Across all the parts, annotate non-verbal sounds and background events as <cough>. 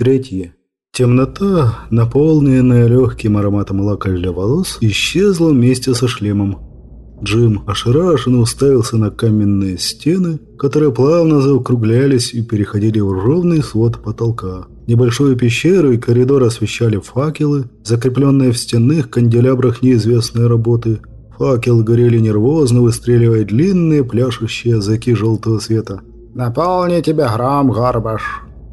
Третье. Темнота, наполненная легким ароматом лака для волос, исчезла вместе со шлемом. Джим ошарашенно уставился на каменные стены, которые плавно заокруглялись и переходили в ровный свод потолка. Небольшую пещеру и коридор освещали факелы, закрепленные в стенных канделябрах неизвестной работы. Факелы горели нервозно, выстреливая длинные пляшущие языки желтого света. «Наполни тебя гром, Горбаш!»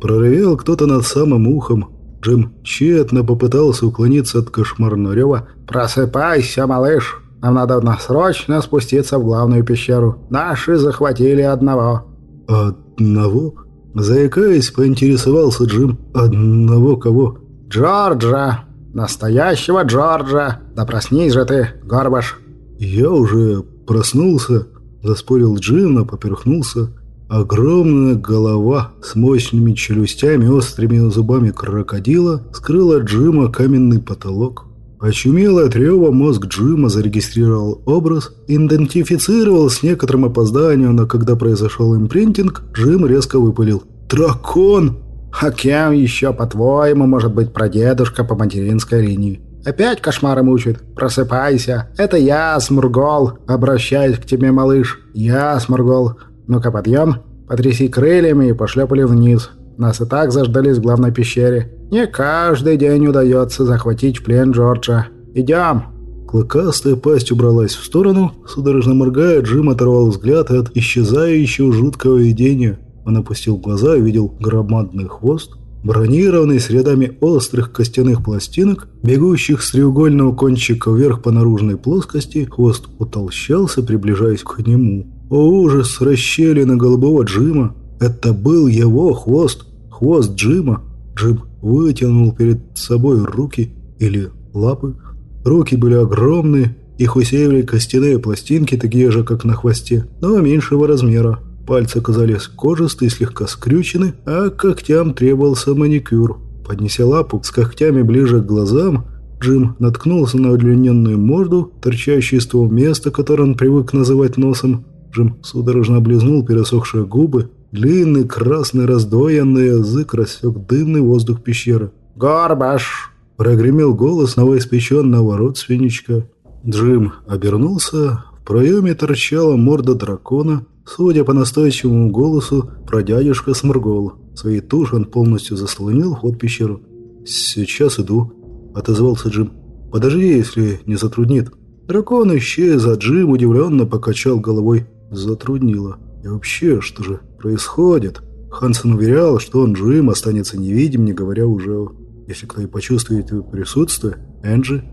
Проревел кто-то над самым ухом. Джим тщетно попытался уклониться от кошмарного рева. «Просыпайся, малыш! Нам надо срочно спуститься в главную пещеру. Наши захватили одного». «Одного?» Заикаясь, поинтересовался Джим. «Одного кого?» «Джорджа! Настоящего Джорджа! Да проснись же ты, Горбаш!» «Я уже проснулся», – заспорил Джим, но поперхнулся. Огромная голова с мощными челюстями, острыми зубами крокодила скрыла Джима каменный потолок. Очумелый от рева мозг Джима зарегистрировал образ, идентифицировал с некоторым опозданием, но когда произошел импринтинг, Джим резко выпалил «Дракон!» «А кем еще, по-твоему, может быть прадедушка по материнской линии?» «Опять кошмары мучают? Просыпайся! Это я, Смургол! Обращаюсь к тебе, малыш! Я, Смургол! Ну-ка, подъем! Потряси крыльями и пошлепали вниз!» Нас и так заждались в главной пещере. Не каждый день удается захватить плен Джорджа. Идем!» Клыкастая пасть убралась в сторону. Судорожно моргая, Джим оторвал взгляд от исчезающего жуткого видения. Он опустил глаза и видел громадный хвост, бронированный с рядами острых костяных пластинок, бегущих с треугольного кончика вверх по наружной плоскости, хвост утолщался, приближаясь к нему. О ужас расщелина голубого Джима! Это был его хвост, хвост Джима. Джим вытянул перед собой руки или лапы. Руки были огромные, их усеивали костяные пластинки, такие же, как на хвосте, но меньшего размера. Пальцы казались кожистые, слегка скрючены, а когтям требовался маникюр. Поднеся лапу с когтями ближе к глазам, Джим наткнулся на удлиненную морду, торчащую из того места, которое он привык называть носом. Джим судорожно облизнул пересохшие губы, Длинный, красный, раздвоенный язык рассек дымный воздух пещеры. «Горбаш!» – прогремел голос новоиспеченного родственничка. Джим обернулся. В проеме торчала морда дракона. Судя по настойчивому голосу, прадядюшка сморгол. Своей тушь он полностью заслонил вход в пещеру. «Сейчас иду», – отозвался Джим. «Подожди, если не затруднит». Дракон исчез, а Джим удивленно покачал головой. Затруднило. И вообще, что же происходит? Хансен уверял, что он Джим останется невидим, не говоря уже Если кто и почувствует его присутствие, Энджи.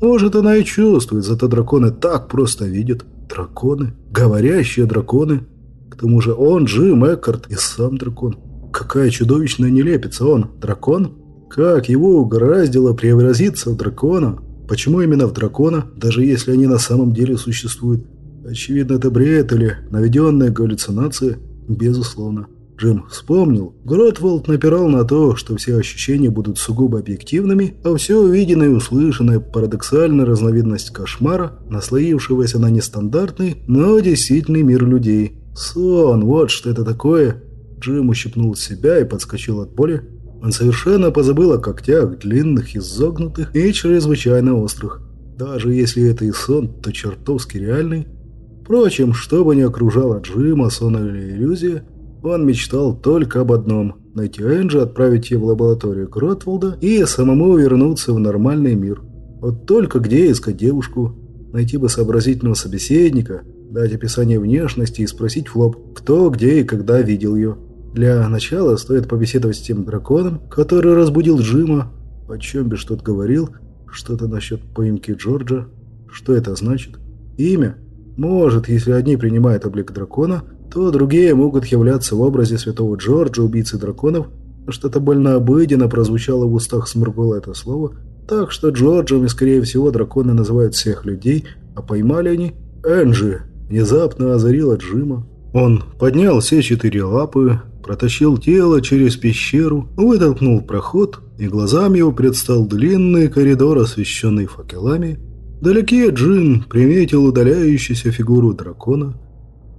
Может, она и чувствует, зато драконы так просто видят. Драконы? Говорящие драконы? К тому же он, Джим, Эккарт и сам дракон. Какая чудовищная нелепица он, дракон? Как его угораздило преобразиться в дракона? Почему именно в дракона, даже если они на самом деле существуют? Очевидно, это бред или наведенная галлюцинация. Безусловно. Джим вспомнил. Гротволд напирал на то, что все ощущения будут сугубо объективными, а все увиденное и услышанное – парадоксальная разновидность кошмара, наслоившегося на нестандартный, но действительный мир людей. Сон, вот что это такое. Джим ущипнул себя и подскочил от боли. Он совершенно позабыл о когтях, длинных, изогнутых и чрезвычайно острых. Даже если это и сон, то чертовски реальный. Впрочем, что бы ни окружало Джима, сон или иллюзия, он мечтал только об одном – найти Энджи, отправить ее в лабораторию Кротволда и самому вернуться в нормальный мир. Вот только где искать девушку? Найти бы сообразительного собеседника, дать описание внешности и спросить в кто, где и когда видел ее. Для начала стоит побеседовать с тем драконом, который разбудил Джима, о чем бишь тот говорил, что-то насчет поимки Джорджа. Что это значит? Имя? Может, если одни принимают облик дракона, то другие могут являться в образе святого Джорджа, убийцы драконов. Что-то больно обыденно прозвучало в устах Сморгола это слово, так что Джорджем и, скорее всего, драконы называют всех людей, а поймали они Энджи. Внезапно озарила Джима. Он поднял все четыре лапы, протащил тело через пещеру, вытолкнул проход, и глазам его предстал длинный коридор, освещенный факелами, Вдалеке Джин приметил удаляющуюся фигуру дракона.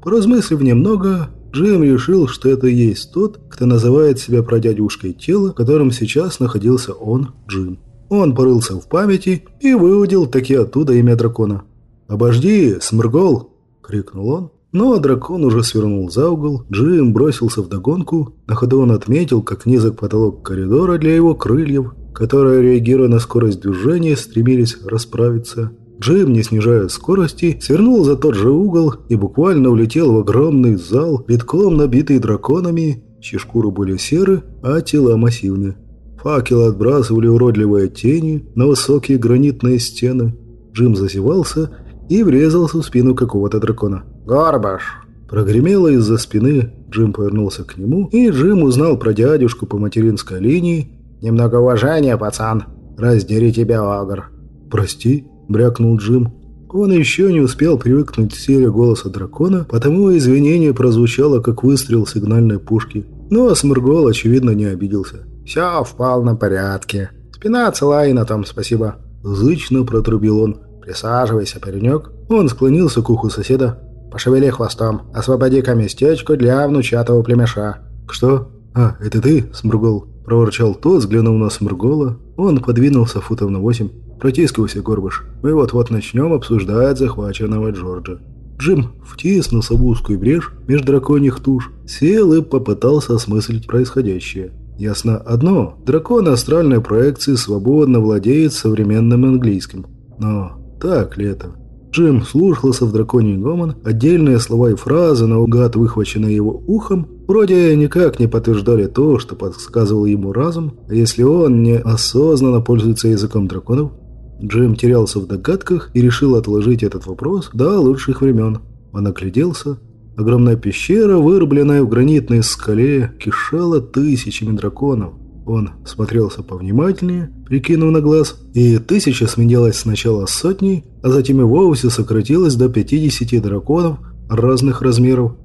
Поразмыслив немного, Джим решил, что это и есть тот, кто называет себя прадядюшкой тела, в котором сейчас находился он, Джим. Он порылся в памяти и выудил таки оттуда имя дракона. «Обожди, Смыргол!» — крикнул он. Но дракон уже свернул за угол, Джим бросился в догонку. На ходу он отметил, как низок потолок коридора для его крыльев, которые, реагируя на скорость движения, стремились расправиться. Джим, не снижая скорости, свернул за тот же угол и буквально улетел в огромный зал, битком набитый драконами, чьи шкуры были серы, а тела массивны. Факелы отбрасывали уродливые тени на высокие гранитные стены. Джим зазевался и врезался в спину какого-то дракона. «Горбаш!» Прогремело из-за спины, Джим повернулся к нему, и Джим узнал про дядюшку по материнской линии. «Немного уважения, пацан! Раздери тебя, Агр!» «Прости», — брякнул Джим. Он еще не успел привыкнуть к силе голоса дракона, потому извинение прозвучало, как выстрел сигнальной пушки. Но Смыргол, очевидно, не обиделся. «Все в полном порядке. Спина цела и на том спасибо». Зычно протрубил он. «Присаживайся, паренек». Он склонился к уху соседа. «Пошевели хвостом. Освободи-ка местечко для внучатого племеша». «Что? А, это ты, Смыргол?» Проворчал тот, взглянув на Смыргола. Он подвинулся футов на восемь. «Протискивайся, Горбаш. Мы вот-вот начнем обсуждать захваченного Джорджа». Джим втиснулся в узкую брешь между драконьих туш, сел и попытался осмыслить происходящее. Ясно одно, дракон астральной проекции свободно владеет современным английским. Но так ли это? Джим слушался в драконий гомон, отдельные слова и фразы, наугад выхваченные его ухом, вроде никак не подтверждали то, что подсказывал ему разум, а если он неосознанно пользуется языком драконов. Джим терялся в догадках и решил отложить этот вопрос до лучших времен. Он огляделся, Огромная пещера, вырубленная в гранитной скале, кишела тысячами драконов. Он смотрелся повнимательнее, прикинув на глаз, и тысяча сменилась сначала сотней, а затем и вовсе сократилась до 50 драконов разных размеров.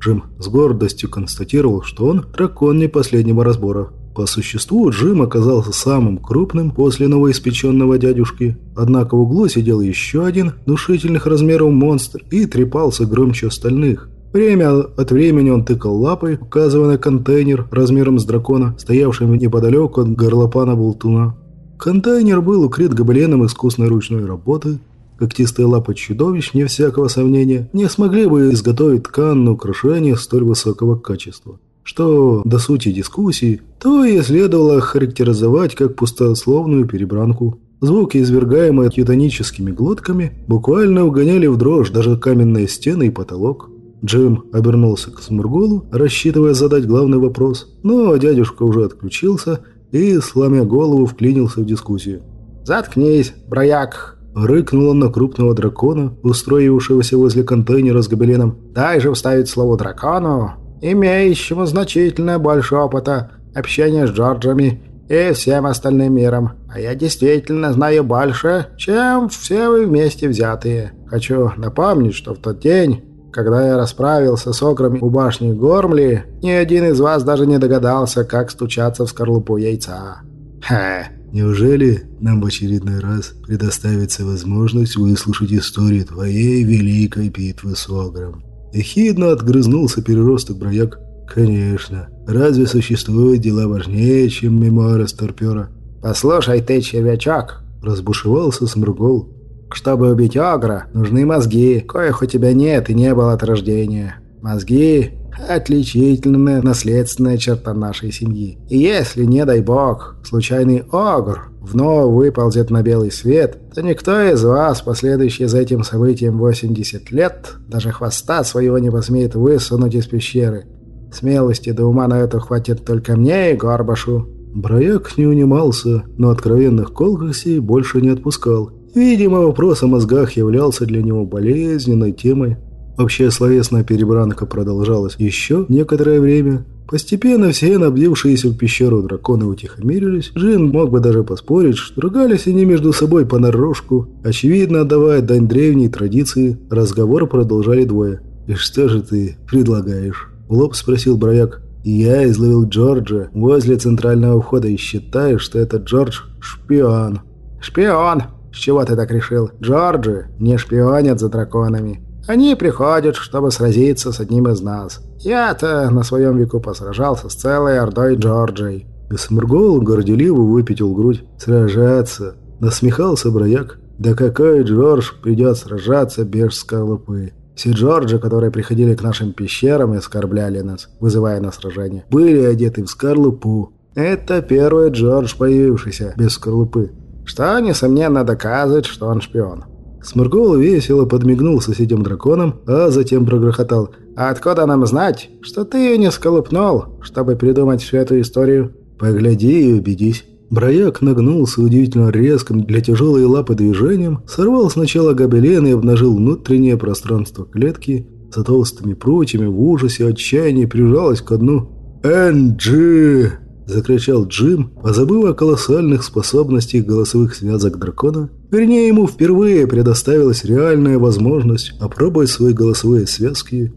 Джим с гордостью констатировал, что он дракон не последнего разбора. По существу Джим оказался самым крупным после новоиспеченного дядюшки, однако в углу сидел еще один внушительных размеров монстр и трепался громче остальных. Время от времени он тыкал лапой, указывая на контейнер размером с дракона, стоявший неподалеку от горлопана болтуна. Контейнер был укрыт гобеленом искусной ручной работы. Когтистые лапы чудовищ, не всякого сомнения, не смогли бы изготовить ткань украшение столь высокого качества. Что до сути дискуссии, то и следовало характеризовать как пустословную перебранку. Звуки, извергаемые титаническими глотками, буквально угоняли в дрожь даже каменные стены и потолок. Джим обернулся к Смурголу, рассчитывая задать главный вопрос, но дядюшка уже отключился и, сломя голову, вклинился в дискуссию. «Заткнись, брояк!» Рыкнул он на крупного дракона, устроившегося возле контейнера с гобеленом. «Дай же вставить слово дракону, имеющему значительно больше опыта общения с Джорджами и всем остальным миром. А я действительно знаю больше, чем все вы вместе взятые. Хочу напомнить, что в тот день когда я расправился с окрами у башни Гормли, ни один из вас даже не догадался, как стучаться в скорлупу яйца. Хе. Неужели нам в очередной раз предоставится возможность выслушать историю твоей великой битвы с Огром? Ехидно отгрызнулся переросток брояк. Конечно. Разве существуют дела важнее, чем мемуары старпера? Послушай ты, червячок, разбушевался Сморгол. Чтобы убить Огра, нужны мозги, коих у тебя нет и не было от рождения. Мозги – отличительная наследственная черта нашей семьи. И если, не дай бог, случайный Огр вновь выползет на белый свет, то никто из вас, последующий за этим событием 80 лет, даже хвоста своего не посмеет высунуть из пещеры. Смелости до ума на это хватит только мне и Горбашу». Брояк не унимался, но откровенных колкосей больше не отпускал – Видимо, вопрос о мозгах являлся для него болезненной темой. Общая словесная перебранка продолжалась еще некоторое время. Постепенно все набдевшиеся в пещеру драконы утихомирились. Джин мог бы даже поспорить, что ругались они между собой понарошку. Очевидно, отдавая дань древней традиции, разговор продолжали двое. «И что же ты предлагаешь?» – в лоб спросил Брояк. «Я изловил Джорджа возле центрального входа и считаю, что этот Джордж – шпион». «Шпион!» «С чего ты так решил? Джорджи не шпионят за драконами. Они приходят, чтобы сразиться с одним из нас. Я-то на своем веку посражался с целой ордой Джорджей. И Сморгол горделиво выпятил грудь. «Сражаться!» Насмехался Брояк. «Да какой Джордж придет сражаться без скорлупы?» Все Джорджи, которые приходили к нашим пещерам и оскорбляли нас, вызывая на сражение, были одеты в скорлупу. Это первый Джордж, появившийся без скорлупы. Что, несомненно, доказывает, что он шпион. Сморгол весело подмигнул соседям драконам, а затем прогрохотал. «А откуда нам знать, что ты ее не сколупнул, чтобы придумать всю эту историю?» «Погляди и убедись». Брояк нагнулся удивительно резким для тяжелой лапы движением, сорвал сначала гобелен и обнажил внутреннее пространство клетки, за толстыми прутьями в ужасе отчаянии прижалась к дну. «Энджи!» – закричал Джим, позабыв о колоссальных способностях голосовых связок дракона. Вернее, ему впервые предоставилась реальная возможность опробовать свои голосовые связки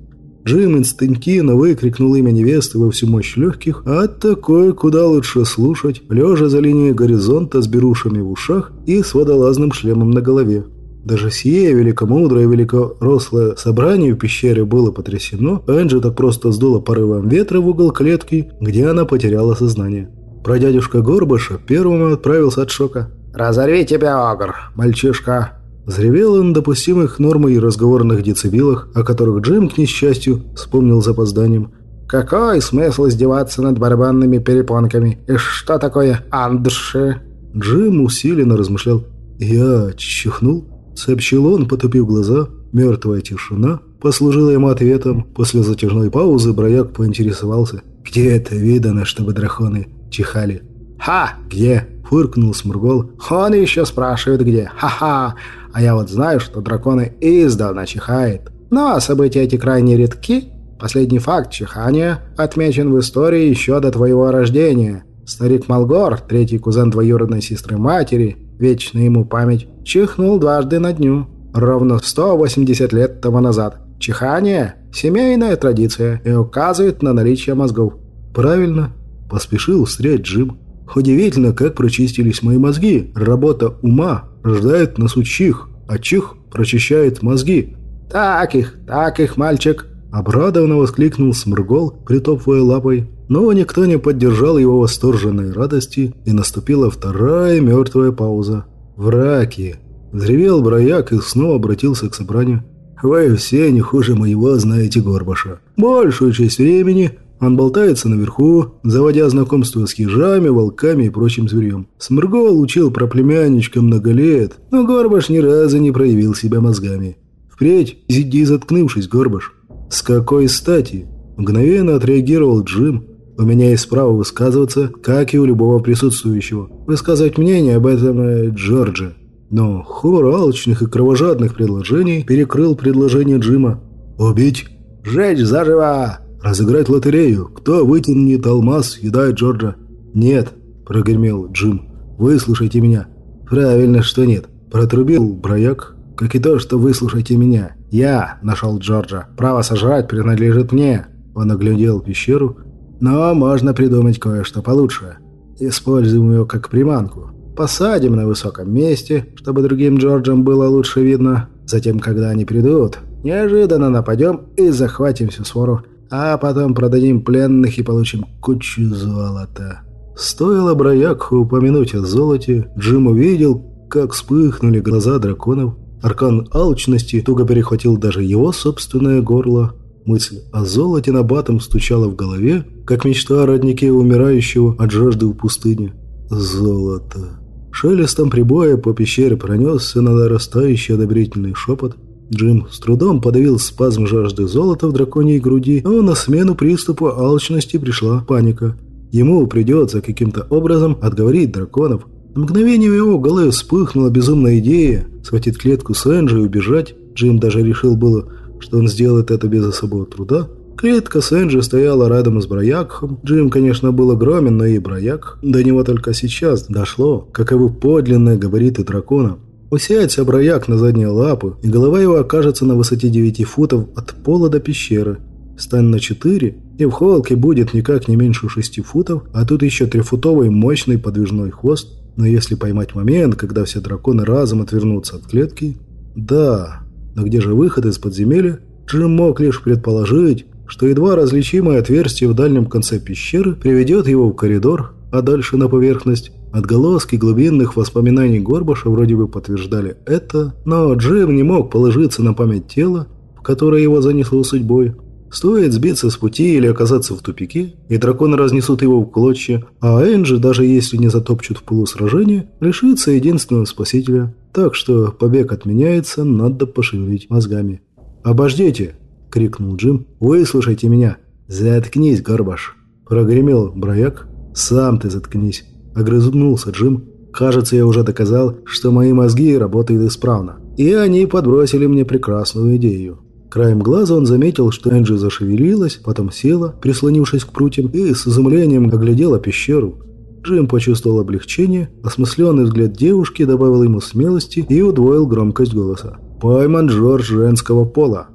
Джим инстинктивно выкрикнул имя невесты во всю мощь легких, а такое куда лучше слушать, лежа за линией горизонта с берушами в ушах и с водолазным шлемом на голове. Даже сие великомудрое и великорослое собрание в пещере было потрясено, Энджи так просто сдуло порывом ветра в угол клетки, где она потеряла сознание. Про дядюшка Горбаша первым отправился от шока. «Разорви тебя, Огр, мальчишка!» Взревел он допустимых норм и разговорных децибелах, о которых Джим, к несчастью, вспомнил запозданием. «Какой смысл издеваться над барабанными перепонками? И что такое андши?» Джим усиленно размышлял. «Я чихнул?» — сообщил он, потупив глаза. Мертвая тишина послужила ему ответом. После затяжной паузы Брояк поинтересовался. «Где это видано, чтобы драконы чихали?» «Ха! Где?» — фыркнул Смургол. «Он еще спрашивает, где. Ха-ха! А я вот знаю, что драконы издавна чихают. Но события эти крайне редки. Последний факт чихания отмечен в истории еще до твоего рождения. Старик Малгор, третий кузен двоюродной сестры матери, вечная ему память, чихнул дважды на дню. Ровно 180 лет тому назад. Чихание – семейная традиция и указывает на наличие мозгов. «Правильно», – поспешил встрять Джим. «Удивительно, как прочистились мои мозги. Работа ума рождает нас чих, а чих прочищает мозги. «Так их, так их, мальчик!» Обрадованно воскликнул Сморгол, притопывая лапой. Но никто не поддержал его восторженной радости, и наступила вторая мертвая пауза. «Враки!» Взревел Брояк и снова обратился к собранию. «Вы все не хуже моего знаете Горбаша. Большую часть времени он болтается наверху, заводя знакомство с ежами, волками и прочим зверем. Смыргол учил про племянничка много лет, но Горбаш ни разу не проявил себя мозгами. Впредь сиди заткнувшись, Горбаш. С какой стати? Мгновенно отреагировал Джим. У меня есть право высказываться, как и у любого присутствующего. Высказывать мнение об этом э, Джорджа. Но хор алчных и кровожадных предложений перекрыл предложение Джима. «Убить! Жечь заживо!» «Разыграть лотерею. Кто вытянет алмаз, съедает Джорджа?» «Нет», – прогремел Джим. «Выслушайте меня». «Правильно, что нет», – протрубил Брояк. «Как и то, что выслушайте меня. Я нашел Джорджа. Право сожрать принадлежит мне». Он оглядел пещеру. «Но можно придумать кое-что получше. Используем его как приманку. Посадим на высоком месте, чтобы другим Джорджам было лучше видно. Затем, когда они придут, неожиданно нападем и захватим всю свору а потом продадим пленных и получим кучу золота». Стоило Броякху упомянуть о золоте, Джим увидел, как вспыхнули глаза драконов. Аркан алчности туго перехватил даже его собственное горло. Мысль о золоте на батом стучала в голове, как мечта о роднике умирающего от жажды в пустыне. Золото. Шелестом прибоя по пещере пронесся на нарастающий одобрительный шепот. Джим с трудом подавил спазм жажды золота в драконьей груди, но на смену приступу алчности пришла паника. Ему придется каким-то образом отговорить драконов. На мгновение в его голове вспыхнула безумная идея схватить клетку с Энджи и убежать. Джим даже решил было, что он сделает это без особого труда. Клетка с Энджи стояла рядом с Броякхом. Джим, конечно, был огромен, но и Брояк. До него только сейчас дошло, каковы подлинные габариты дракона. Усядется брояк на задние лапы, и голова его окажется на высоте 9 футов от пола до пещеры. Стань на 4, и в холке будет никак не меньше 6 футов, а тут еще трехфутовый мощный подвижной хвост. Но если поймать момент, когда все драконы разом отвернутся от клетки... Да, но где же выход из подземелья? Джим мог лишь предположить, что едва различимое отверстие в дальнем конце пещеры приведет его в коридор, а дальше на поверхность. Отголоски глубинных воспоминаний Горбаша вроде бы подтверждали это, но Джим не мог положиться на память тела, в которое его занесло судьбой. Стоит сбиться с пути или оказаться в тупике, и драконы разнесут его в клочья, а Энджи, даже если не затопчут в полусражении, лишится единственного спасителя. Так что побег отменяется, надо пошевелить мозгами. «Обождите!» — крикнул Джим. «Выслушайте меня!» «Заткнись, Горбаш!» — прогремел Брояк. «Сам ты заткнись!» — огрызнулся Джим. «Кажется, я уже доказал, что мои мозги работают исправно. И они подбросили мне прекрасную идею. Краем глаза он заметил, что Энджи зашевелилась, потом села, прислонившись к прутьям, и с изумлением оглядела пещеру. Джим почувствовал облегчение, осмысленный взгляд девушки добавил ему смелости и удвоил громкость голоса. «Пойман Джордж женского пола.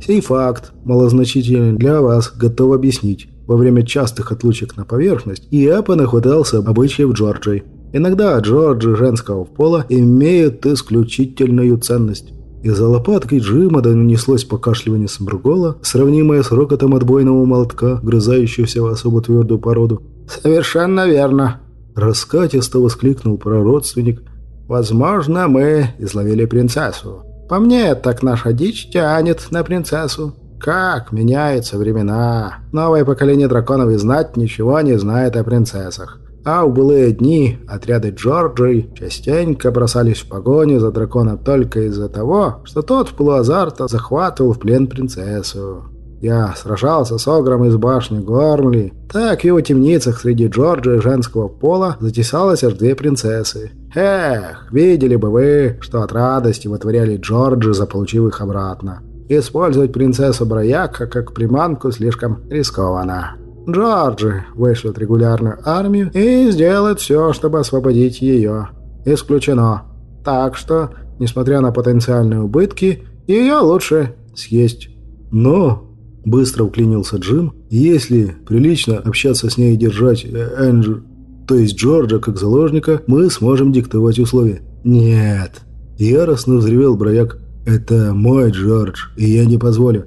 Сей факт, малозначительный для вас, готов объяснить. Во время частых отлучек на поверхность я понахватался обычаев Джорджей. Иногда Джорджи женского пола имеют исключительную ценность. Из-за лопатки Джима донеслось покашливание Сморгола, сравнимое с рокотом отбойного молотка, грызающегося в особо твердую породу. «Совершенно верно!» Раскатисто воскликнул прородственник. «Возможно, мы изловили принцессу. По мне, так наша дичь тянет на принцессу. Как меняются времена. Новое поколение драконов и знать ничего не знает о принцессах. А в былые дни отряды Джорджей частенько бросались в погоню за драконом только из-за того, что тот в полуазарта захватывал в плен принцессу. Я сражался с Огром из башни Гормли. Так в его темницах среди Джорджа женского пола затесалось аж две принцессы. Эх, видели бы вы, что от радости вытворяли Джорджи, заполучив их обратно. Использовать принцессу Брояка как приманку слишком рискованно. Джорджи вышлет регулярную армию и сделает все, чтобы освободить ее. Исключено. Так что, несмотря на потенциальные убытки, ее лучше съесть. Но, быстро уклинился Джим, если прилично общаться с ней и держать э, Энджи, то есть Джорджа как заложника, мы сможем диктовать условия. Нет. Яростно взревел Брояк. Это мой Джордж, и я не позволю.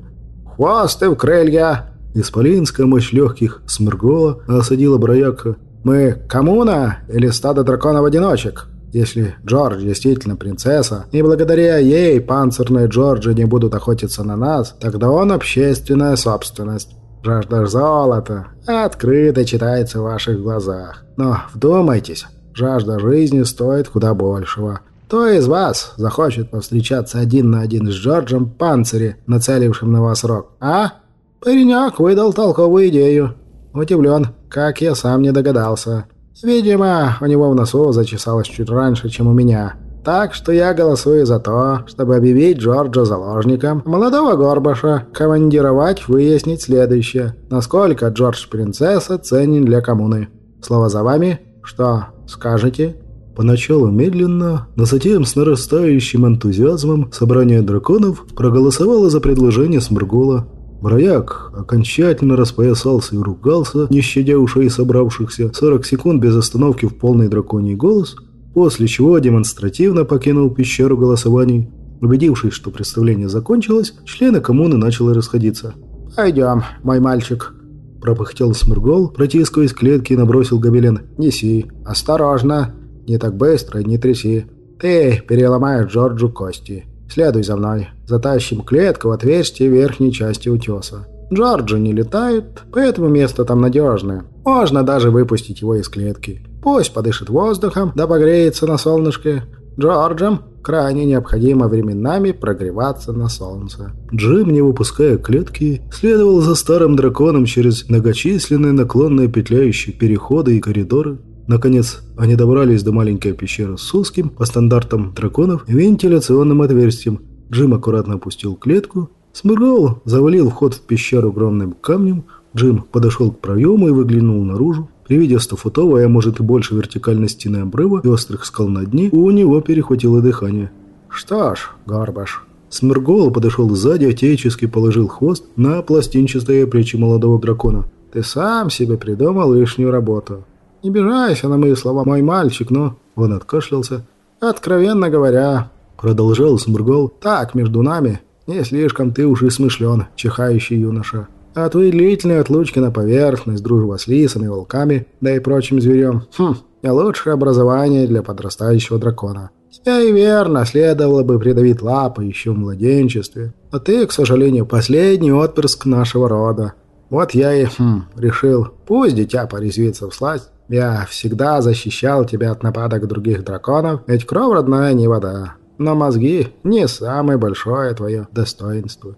«Хвосты в крылья!» Исполинская мощь легких сморгола осадила Брояка. «Мы коммуна или стадо драконов-одиночек? Если Джордж действительно принцесса, и благодаря ей панцирные Джорджи не будут охотиться на нас, тогда он общественная собственность. Жажда золота открыто читается в ваших глазах. Но вдумайтесь, жажда жизни стоит куда большего». Кто из вас захочет повстречаться один на один с Джорджем Панцири, нацелившим на вас рог, а?» Паренек выдал толковую идею. Удивлен, как я сам не догадался. Видимо, у него в носу зачесалось чуть раньше, чем у меня. Так что я голосую за то, чтобы объявить Джорджа заложником, молодого Горбаша, командировать, выяснить следующее. Насколько Джордж Принцесса ценен для коммуны. Слово за вами. Что скажете?» Поначалу медленно, но затем с нарастающим энтузиазмом собрание драконов проголосовало за предложение Сморгола Брояк окончательно распоясался и ругался, не щадя ушей собравшихся, 40 секунд без остановки в полный драконий голос, после чего демонстративно покинул пещеру голосований. Убедившись, что представление закончилось, члены коммуны начали расходиться. «Пойдем, мой мальчик», – пропыхтел Смыргол, протискиваясь к клетке и набросил гобелен. «Неси. Осторожно. Не так быстро, не тряси. Ты переломаешь Джорджу кости». Следуй за мной. Затащим клетку в отверстие верхней части утеса. Джорджи не летает, поэтому место там надежное. Можно даже выпустить его из клетки. Пусть подышит воздухом, да погреется на солнышке. Джорджам крайне необходимо временами прогреваться на солнце. Джим, не выпуская клетки, следовал за старым драконом через многочисленные наклонные петляющие переходы и коридоры, Наконец, они добрались до маленькой пещеры с узким, по стандартам драконов, вентиляционным отверстием. Джим аккуратно опустил клетку. Смыргал завалил вход в пещеру огромным камнем. Джим подошел к проему и выглянул наружу. При виде стофутовой, а может и больше вертикальной стены обрыва и острых скал на дне, у него перехватило дыхание. «Что ж, Горбаш...» Смыргол подошел сзади, отечески положил хвост на пластинчатые плечи молодого дракона. «Ты сам себе придумал лишнюю работу. Не обижайся на мои слова, мой мальчик, но...» Он откашлялся. «Откровенно говоря...» Продолжал Смургол. «Так, между нами, не слишком ты уж и смышлен, чихающий юноша. А твои длительные отлучки на поверхность, дружба с лисами, волками, да и прочим зверем, хм, лучшее образование для подрастающего дракона. Тебя и верно следовало бы придавить лапы еще в младенчестве. А ты, к сожалению, последний отпрыск нашего рода. Вот я и хм, решил, пусть дитя порезвится в сласть. Я всегда защищал тебя от нападок других драконов, ведь кровь родная не вода. Но мозги не самое большое твое достоинство.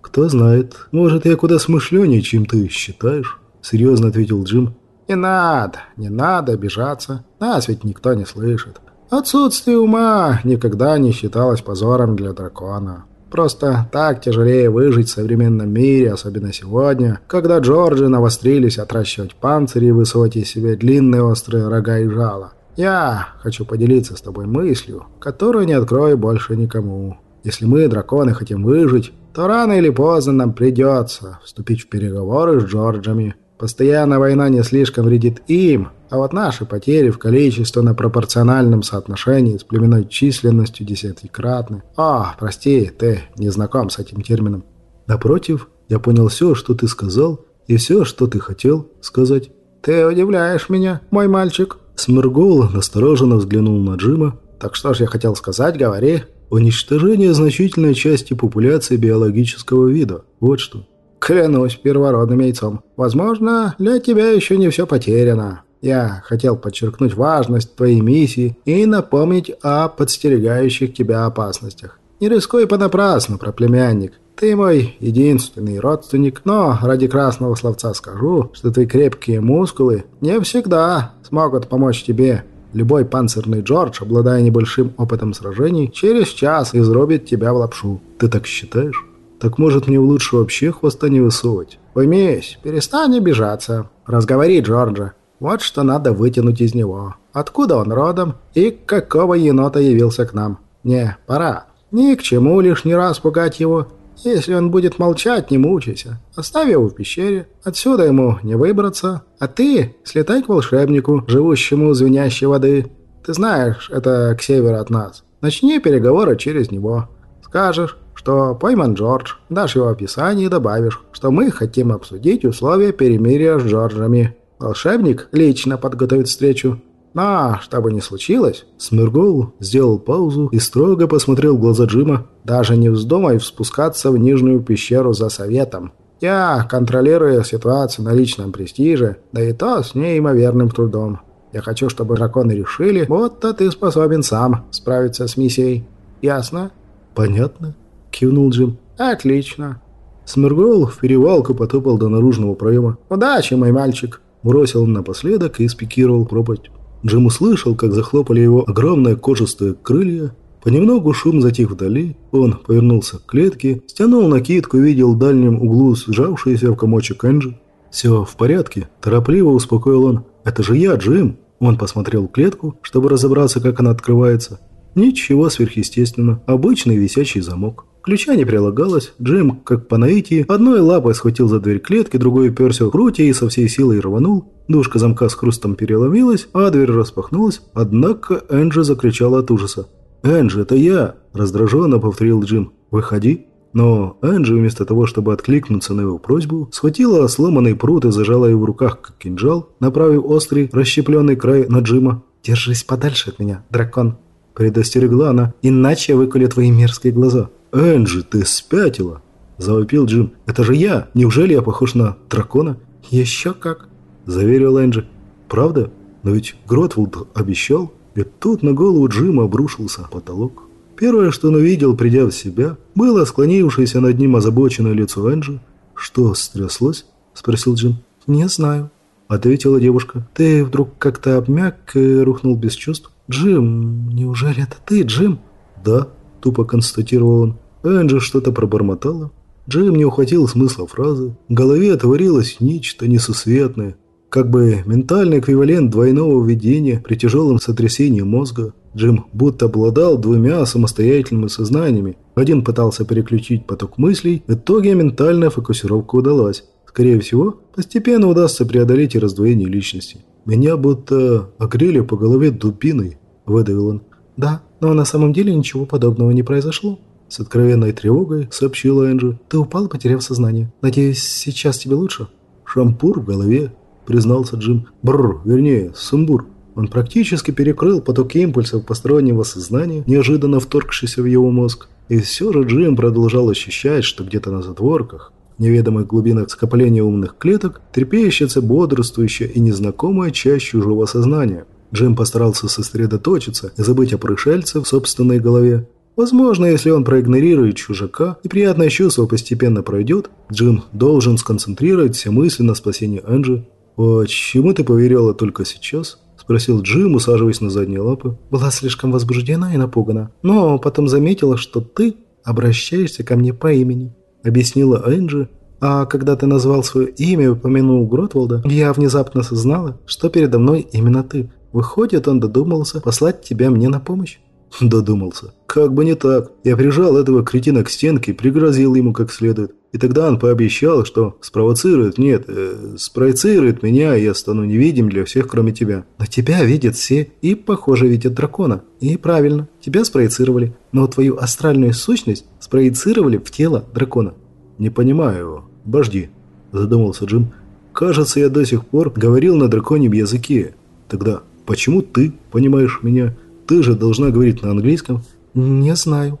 «Кто знает, может, я куда смышленнее, чем ты считаешь?» — серьезно ответил Джим. «Не надо, не надо обижаться. Нас ведь никто не слышит. Отсутствие ума никогда не считалось позором для дракона. Просто так тяжелее выжить в современном мире, особенно сегодня, когда Джорджи навострились отращивать панцири и высовывать из себя длинные острые рога и жала. Я хочу поделиться с тобой мыслью, которую не открою больше никому. Если мы, драконы, хотим выжить, то рано или поздно нам придется вступить в переговоры с Джорджами. Постоянная война не слишком вредит им, а вот наши потери в количественно-пропорциональном соотношении с племенной численностью десятикратны. А, прости, ты не знаком с этим термином. Напротив, я понял все, что ты сказал, и все, что ты хотел сказать. Ты удивляешь меня, мой мальчик. Смыргол настороженно взглянул на Джима. Так что ж я хотел сказать, говори. Уничтожение значительной части популяции биологического вида. Вот что. Клянусь первородным яйцом. Возможно, для тебя еще не все потеряно. Я хотел подчеркнуть важность твоей миссии и напомнить о подстерегающих тебя опасностях. Не рискуй понапрасну, проплемянник. Ты мой единственный родственник, но ради красного словца скажу, что твои крепкие мускулы не всегда смогут помочь тебе Любой панцирный Джордж, обладая небольшим опытом сражений, через час изробит тебя в лапшу. Ты так считаешь? Так может мне лучше вообще хвоста не высовывать? Уймись, перестань обижаться. Разговори Джорджа. Вот что надо вытянуть из него. Откуда он родом и какого енота явился к нам? Не, пора. Ни к чему лишний раз пугать его. Если он будет молчать, не мучайся. Оставь его в пещере. Отсюда ему не выбраться. А ты слетай к волшебнику, живущему у звенящей воды. Ты знаешь, это к северу от нас. Начни переговоры через него. Скажешь, что пойман Джордж, дашь его описание и добавишь, что мы хотим обсудить условия перемирия с Джорджами. Волшебник лично подготовит встречу. Но, что бы ни случилось, Смиргол сделал паузу и строго посмотрел в глаза Джима. Даже не вздумай спускаться в нижнюю пещеру за советом. Я контролирую ситуацию на личном престиже, да и то с неимоверным трудом. Я хочу, чтобы драконы решили, вот-то ты способен сам справиться с миссией. Ясно? Понятно, кивнул Джим. Отлично. Смиргол в перевалку потопал до наружного проема. «Удачи, мой мальчик!» Бросил он напоследок и спикировал пропасть. Джим услышал, как захлопали его огромные кожистые крылья. Понемногу шум затих вдали. Он повернулся к клетке, стянул накидку и видел в дальнем углу сжавшийся в комочек Энджи. «Все в порядке», – торопливо успокоил он. «Это же я, Джим!» Он посмотрел клетку, чтобы разобраться, как она открывается. Ничего сверхъестественного. Обычный висячий замок. Ключа не прилагалось. Джим, как по наитии, одной лапой схватил за дверь клетки, другой уперся в прутья и со всей силой рванул. Душка замка с хрустом переломилась, а дверь распахнулась. Однако Энджи закричала от ужаса. «Энджи, это я!» – раздраженно повторил Джим. «Выходи!» Но Энджи, вместо того, чтобы откликнуться на его просьбу, схватила сломанный прут и зажала его в руках, как кинжал, направив острый, расщепленный край на Джима. «Держись подальше от меня, дракон!» – предостерегла она, «иначе я выколю твои мерзкие глаза». «Энджи, ты спятила!» – завопил Джим. «Это же я! Неужели я похож на дракона?» «Еще как!» – заверил Энджи. «Правда? Но ведь Гротвуд обещал». И тут на голову Джима обрушился потолок. Первое, что он увидел, придя в себя, было склонившееся над ним озабоченное лицо Энджи. «Что стряслось?» – спросил Джим. «Не знаю», – ответила девушка. «Ты вдруг как-то обмяк и рухнул без чувств?» «Джим, неужели это ты, Джим?» «Да», – тупо констатировал он. Энджи что-то пробормотала. Джим не ухватил смысла фразы. В голове отворилось нечто несусветное. Как бы ментальный эквивалент двойного видения при тяжелом сотрясении мозга. Джим будто обладал двумя самостоятельными сознаниями. Один пытался переключить поток мыслей, в итоге ментальная фокусировка удалась. Скорее всего, постепенно удастся преодолеть и раздвоение личности. «Меня будто огрели по голове дубиной», – выдавил он. «Да, но на самом деле ничего подобного не произошло», С откровенной тревогой сообщила Энджи. «Ты упал, потеряв сознание. Надеюсь, сейчас тебе лучше?» «Шампур в голове», признался Джим. «Бррр, вернее, сумбур». Он практически перекрыл поток импульсов постороннего сознания, неожиданно вторгшийся в его мозг. И все же Джим продолжал ощущать, что где-то на затворках, неведомых глубинах скопления умных клеток, трепещется бодрствующая и незнакомая часть чужого сознания. Джим постарался сосредоточиться и забыть о пришельце в собственной голове. Возможно, если он проигнорирует чужака и приятное чувство постепенно пройдет, Джим должен сконцентрировать все мысли на спасении Энджи. «Почему ты поверила только сейчас?» – спросил Джим, усаживаясь на задние лапы. «Была слишком возбуждена и напугана, но потом заметила, что ты обращаешься ко мне по имени», – объяснила Энджи. «А когда ты назвал свое имя и упомянул Гротволда, я внезапно осознала, что передо мной именно ты. Выходит, он додумался послать тебя мне на помощь?» <laughs> Додумался. Как бы не так. Я прижал этого кретина к стенке пригрозил ему как следует. И тогда он пообещал, что спровоцирует, нет, э, спроецирует меня, и я стану невидим для всех, кроме тебя. Но тебя видят все, и, похоже, видят дракона. И правильно, тебя спроецировали, но твою астральную сущность спроецировали в тело дракона. Не понимаю его. Божди, задумался Джим. Кажется, я до сих пор говорил на драконьем языке. Тогда почему ты понимаешь меня? Ты же должна говорить на английском. Не знаю.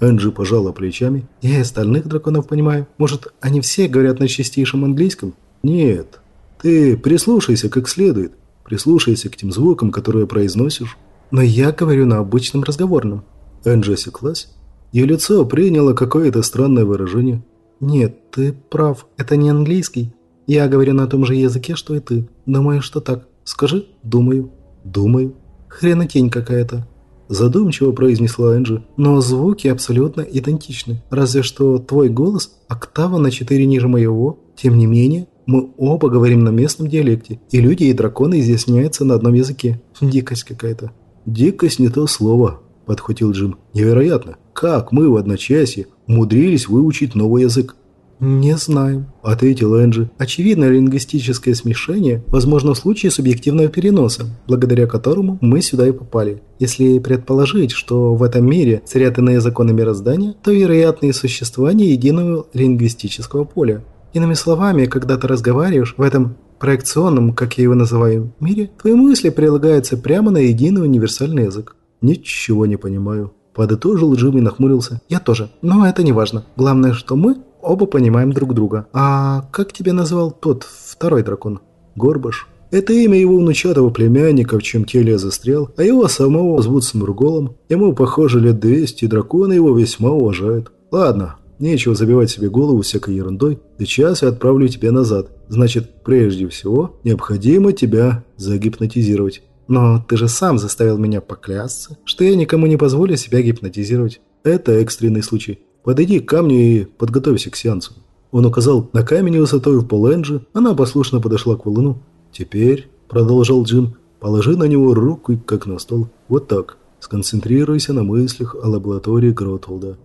Энджи пожала плечами. Я и остальных драконов понимаю. Может, они все говорят на чистейшем английском? Нет. Ты прислушайся как следует. Прислушайся к тем звукам, которые произносишь. Но я говорю на обычном разговорном. Энджи осеклась. Ее лицо приняло какое-то странное выражение. «Нет, ты прав, это не английский. Я говорю на том же языке, что и ты. Думаю, что так. Скажи «думаю». «Думаю». Хренотень какая-то. Задумчиво произнесла Энджи. Но звуки абсолютно идентичны. Разве что твой голос октава на четыре ниже моего. Тем не менее, мы оба говорим на местном диалекте. И люди, и драконы изъясняются на одном языке. Дикость какая-то. Дикость не то слово, подхватил Джим. Невероятно. Как мы в одночасье умудрились выучить новый язык? «Не знаю», – ответил Энджи. «Очевидно, лингвистическое смешение возможно в случае субъективного переноса, благодаря которому мы сюда и попали. Если предположить, что в этом мире царят иные законы мироздания, то вероятно и существование единого лингвистического поля. Иными словами, когда ты разговариваешь в этом проекционном, как я его называю, мире, твои мысли прилагаются прямо на единый универсальный язык. Ничего не понимаю. Подытожил Джим и нахмурился. Я тоже. Но это не важно. Главное, что мы Оба понимаем друг друга. А как тебя назвал тот второй дракон? Горбаш. Это имя его внучатого племянника, в чем теле застрял, а его самого зовут Смурголом. Ему, похоже, лет 200, драконы его весьма уважают. Ладно, нечего забивать себе голову всякой ерундой. Сейчас я отправлю тебя назад. Значит, прежде всего, необходимо тебя загипнотизировать. Но ты же сам заставил меня поклясться, что я никому не позволю себя гипнотизировать. Это экстренный случай. Подойди к камню и подготовься к сеансу». Он указал на камень высотой в полэнджи, она послушно подошла к валуну. «Теперь», — продолжал Джим, — «положи на него руку, как на стол. Вот так. Сконцентрируйся на мыслях о лаборатории Гротволда.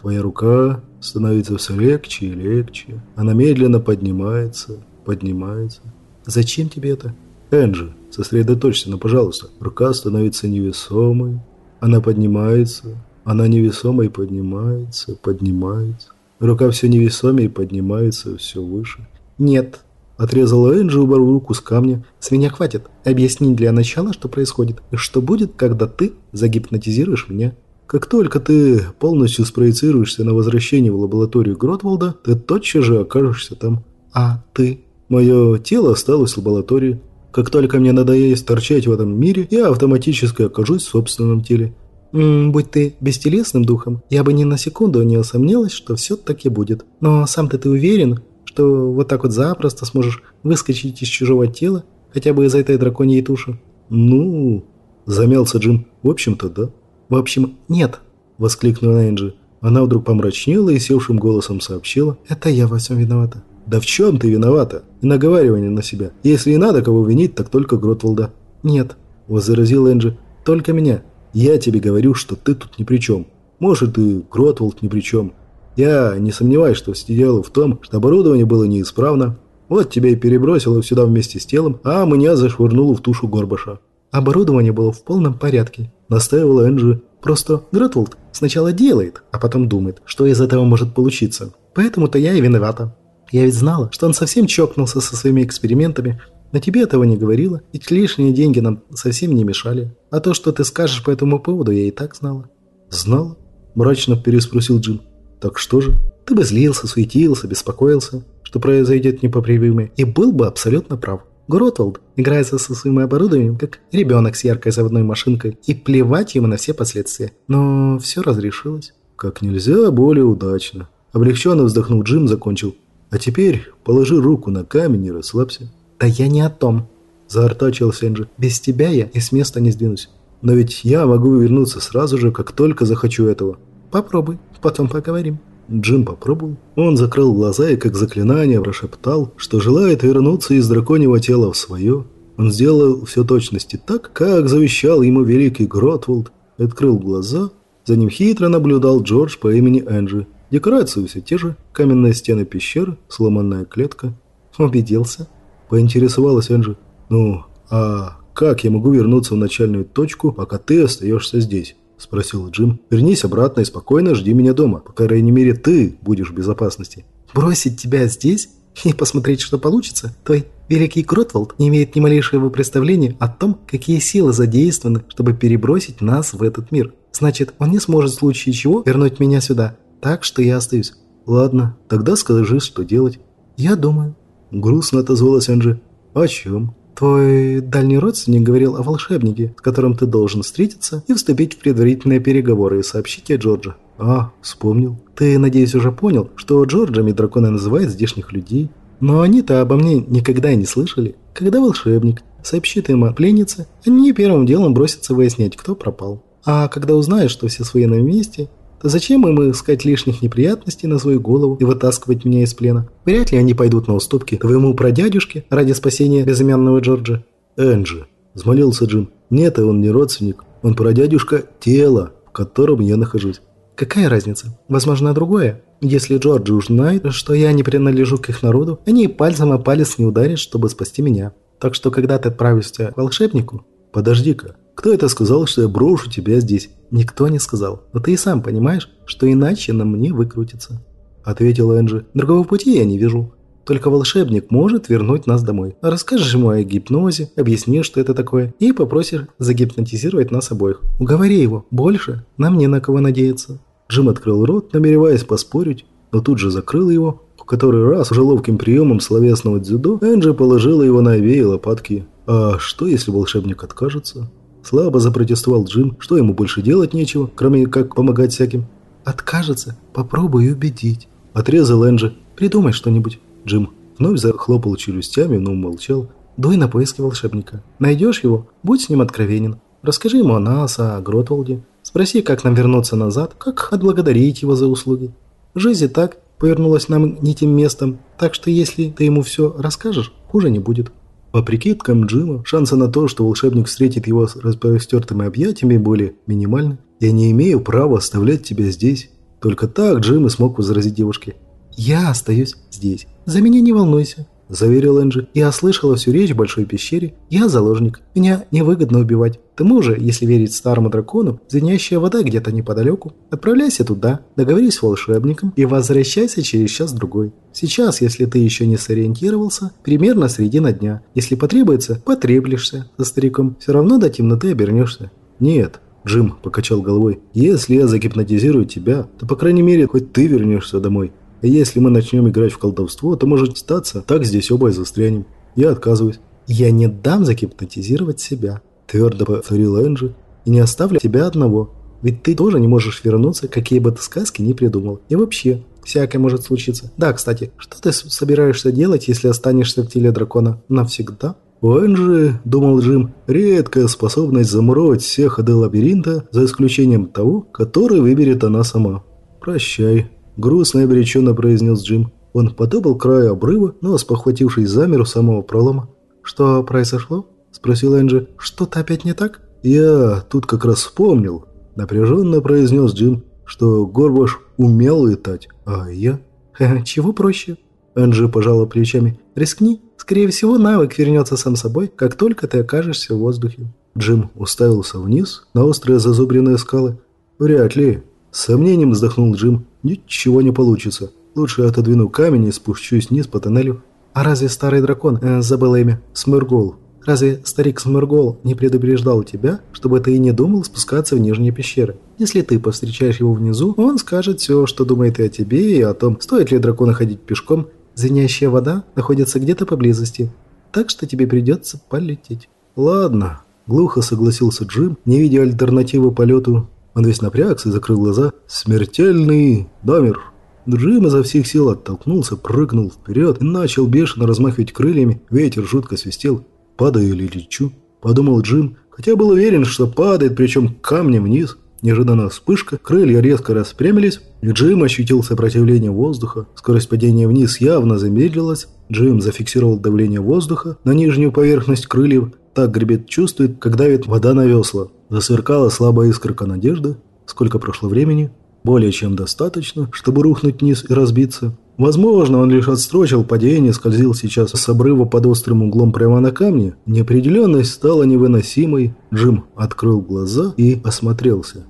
Твоя рука становится все легче и легче. Она медленно поднимается, поднимается. Зачем тебе это? Энджи, сосредоточься, ну, пожалуйста. Рука становится невесомой. Она поднимается, она невесомой поднимается, поднимается. Рука все невесомее поднимается все выше. «Нет», – отрезала Энджи, убрав руку с камня. «С меня хватит. Объясни для начала, что происходит. И что будет, когда ты загипнотизируешь меня». Как только ты полностью спроецируешься на возвращение в лабораторию Гротволда, ты тотчас же окажешься там. А ты? Мое тело осталось в лаборатории. Как только мне надоест торчать в этом мире, я автоматически окажусь в собственном теле. М будь ты бестелесным духом, я бы ни на секунду не усомнилась, что все таки будет. Но сам-то ты уверен, что вот так вот запросто сможешь выскочить из чужого тела, хотя бы из этой драконьей туши? Ну, замялся Джим. В общем-то, да. В общем, нет, воскликнула Энджи. Она вдруг помрачнела и севшим голосом сообщила. Это я во всем виновата. Да в чем ты виновата? И наговаривание на себя. Если и надо кого винить, так только Гротволда. Нет, возразил Энджи. Только меня. Я тебе говорю, что ты тут ни при чем. Может, и Гротволд ни при чем. Я не сомневаюсь, что все дело в том, что оборудование было неисправно. Вот тебя и перебросило сюда вместе с телом, а меня зашвырнуло в тушу Горбаша. Оборудование было в полном порядке, настаивала Энджи. Просто Гретволд сначала делает, а потом думает, что из этого может получиться. Поэтому-то я и виновата. Я ведь знала, что он совсем чокнулся со своими экспериментами, но тебе этого не говорила, ведь лишние деньги нам совсем не мешали. А то, что ты скажешь по этому поводу, я и так знала». «Знала?» – мрачно переспросил Джим. «Так что же? Ты бы злился, суетился, беспокоился, что произойдет непоправимое, и был бы абсолютно прав. Гротволд играется со своим оборудованием, как ребенок с яркой заводной машинкой, и плевать ему на все последствия. Но все разрешилось. Как нельзя более удачно. Облегченно вздохнул Джим, закончил. А теперь положи руку на камень и расслабься. Да я не о том. Заортачил Сенджи. Без тебя я и с места не сдвинусь. Но ведь я могу вернуться сразу же, как только захочу этого. Попробуй, потом поговорим. Джим попробовал. Он закрыл глаза и как заклинание прошептал, что желает вернуться из драконьего тела в свое. Он сделал все точности так, как завещал ему великий Гротволд. Открыл глаза. За ним хитро наблюдал Джордж по имени Энджи. Декорации все те же. Каменные стены пещеры, сломанная клетка. Убедился. Поинтересовалась Энджи. «Ну, а как я могу вернуться в начальную точку, пока ты остаешься здесь?» – спросил Джим. «Вернись обратно и спокойно жди меня дома. По крайней мере, ты будешь в безопасности». «Бросить тебя здесь и посмотреть, что получится? Твой великий Кротволд не имеет ни малейшего представления о том, какие силы задействованы, чтобы перебросить нас в этот мир. Значит, он не сможет в случае чего вернуть меня сюда. Так что я остаюсь». «Ладно, тогда скажи, что делать». «Я думаю». Грустно отозвалась Анжи. «О чем?» Твой дальний родственник говорил о волшебнике, с которым ты должен встретиться и вступить в предварительные переговоры и сообщить о Джорджа. А, вспомнил. Ты, надеюсь, уже понял, что Джорджами драконы называют здешних людей. Но они-то обо мне никогда не слышали. Когда волшебник сообщит им о пленнице, они первым делом бросятся выяснять, кто пропал. А когда узнают, что все свои на месте, зачем им искать лишних неприятностей на свою голову и вытаскивать меня из плена? Вряд ли они пойдут на уступки твоему прадядюшке ради спасения безымянного Джорджа. Энджи, взмолился Джим. Нет, он не родственник. Он прадядюшка тела, в котором я нахожусь. Какая разница? Возможно, другое. Если Джорджи узнает, что я не принадлежу к их народу, они пальцем о палец не ударят, чтобы спасти меня. Так что, когда ты отправишься к волшебнику... Подожди-ка, кто это сказал, что я брошу тебя здесь? Никто не сказал. Но ты и сам понимаешь, что иначе на мне выкрутится. Ответила Энджи. Другого пути я не вижу. Только волшебник может вернуть нас домой. Расскажешь ему о гипнозе, объяснишь, что это такое, и попросишь загипнотизировать нас обоих. Уговори его. Больше нам не на кого надеяться. Джим открыл рот, намереваясь поспорить, но тут же закрыл его. В который раз уже ловким приемом словесного дзюдо Энджи положила его на обеи лопатки. А что, если волшебник откажется? Слабо запротестовал Джим, что ему больше делать нечего, кроме как помогать всяким. «Откажется? Попробуй убедить». Отрезал Энджи. «Придумай что-нибудь». Джим вновь захлопал челюстями, но молчал. «Дуй на поиски волшебника. Найдешь его? Будь с ним откровенен. Расскажи ему о нас, о Гротволде. Спроси, как нам вернуться назад, как отблагодарить его за услуги. Жизнь и так повернулась нам не тем местом, так что если ты ему все расскажешь, хуже не будет». По прикидкам Джима, шансы на то, что волшебник встретит его с распростертыми объятиями, были минимальны. «Я не имею права оставлять тебя здесь». Только так Джим и смог возразить девушке. «Я остаюсь здесь. За меня не волнуйся заверил Энджи. «Я слышала всю речь в большой пещере. Я заложник. Меня невыгодно убивать. К тому же, если верить старому дракону, звенящая вода где-то неподалеку. Отправляйся туда, договорись с волшебником и возвращайся через час-другой. Сейчас, если ты еще не сориентировался, примерно средина дня. Если потребуется, потреплешься со стариком. Все равно до темноты обернешься». «Нет», Джим покачал головой. «Если я загипнотизирую тебя, то, по крайней мере, хоть ты вернешься домой. Если мы начнем играть в колдовство, то может статься, так здесь оба и застрянем. Я отказываюсь. Я не дам загипнотизировать себя, твердо повторила Энджи, и не оставлю тебя одного. Ведь ты тоже не можешь вернуться, какие бы ты сказки ни придумал. И вообще, всякое может случиться. Да, кстати, что ты собираешься делать, если останешься в теле дракона навсегда? У Энджи, думал Джим, редкая способность замуровать все ходы лабиринта, за исключением того, который выберет она сама. Прощай. Грустно и обреченно произнес Джим. Он подобал краю обрыва, но, спохватившись, замер у самого пролома. «Что произошло?» – спросил Энджи. «Что-то опять не так?» «Я тут как раз вспомнил», – напряженно произнес Джим, что Горбаш умел летать, а я... <laughs> «Чего проще?» Энджи пожала плечами. «Рискни. Скорее всего, навык вернется сам собой, как только ты окажешься в воздухе». Джим уставился вниз на острые зазубренные скалы. «Вряд ли». С сомнением вздохнул Джим. «Ничего не получится. Лучше отодвину камень и спущусь вниз по тоннелю». «А разве старый дракон, э, забыл имя, Смыргол, разве старик Смыргол не предупреждал тебя, чтобы ты и не думал спускаться в нижние пещеры? Если ты повстречаешь его внизу, он скажет все, что думает и о тебе, и о том, стоит ли дракону ходить пешком. Звенящая вода находится где-то поблизости, так что тебе придется полететь». «Ладно», – глухо согласился Джим, не видя альтернативы полету. Он весь напрягся и закрыл глаза. «Смертельный номер». Джим изо всех сил оттолкнулся, прыгнул вперед и начал бешено размахивать крыльями. Ветер жутко свистел. «Падаю или лечу?» – подумал Джим, хотя был уверен, что падает, причем камнем вниз. Неожиданно вспышка, крылья резко распрямились, и Джим ощутил сопротивление воздуха. Скорость падения вниз явно замедлилась. Джим зафиксировал давление воздуха на нижнюю поверхность крыльев. Так гребет чувствует, когда давит вода на весла. Засверкала слабая искорка надежды. Сколько прошло времени? Более чем достаточно, чтобы рухнуть вниз и разбиться. Возможно, он лишь отстрочил падение, скользил сейчас с обрыва под острым углом прямо на камне. Неопределенность стала невыносимой. Джим открыл глаза и осмотрелся.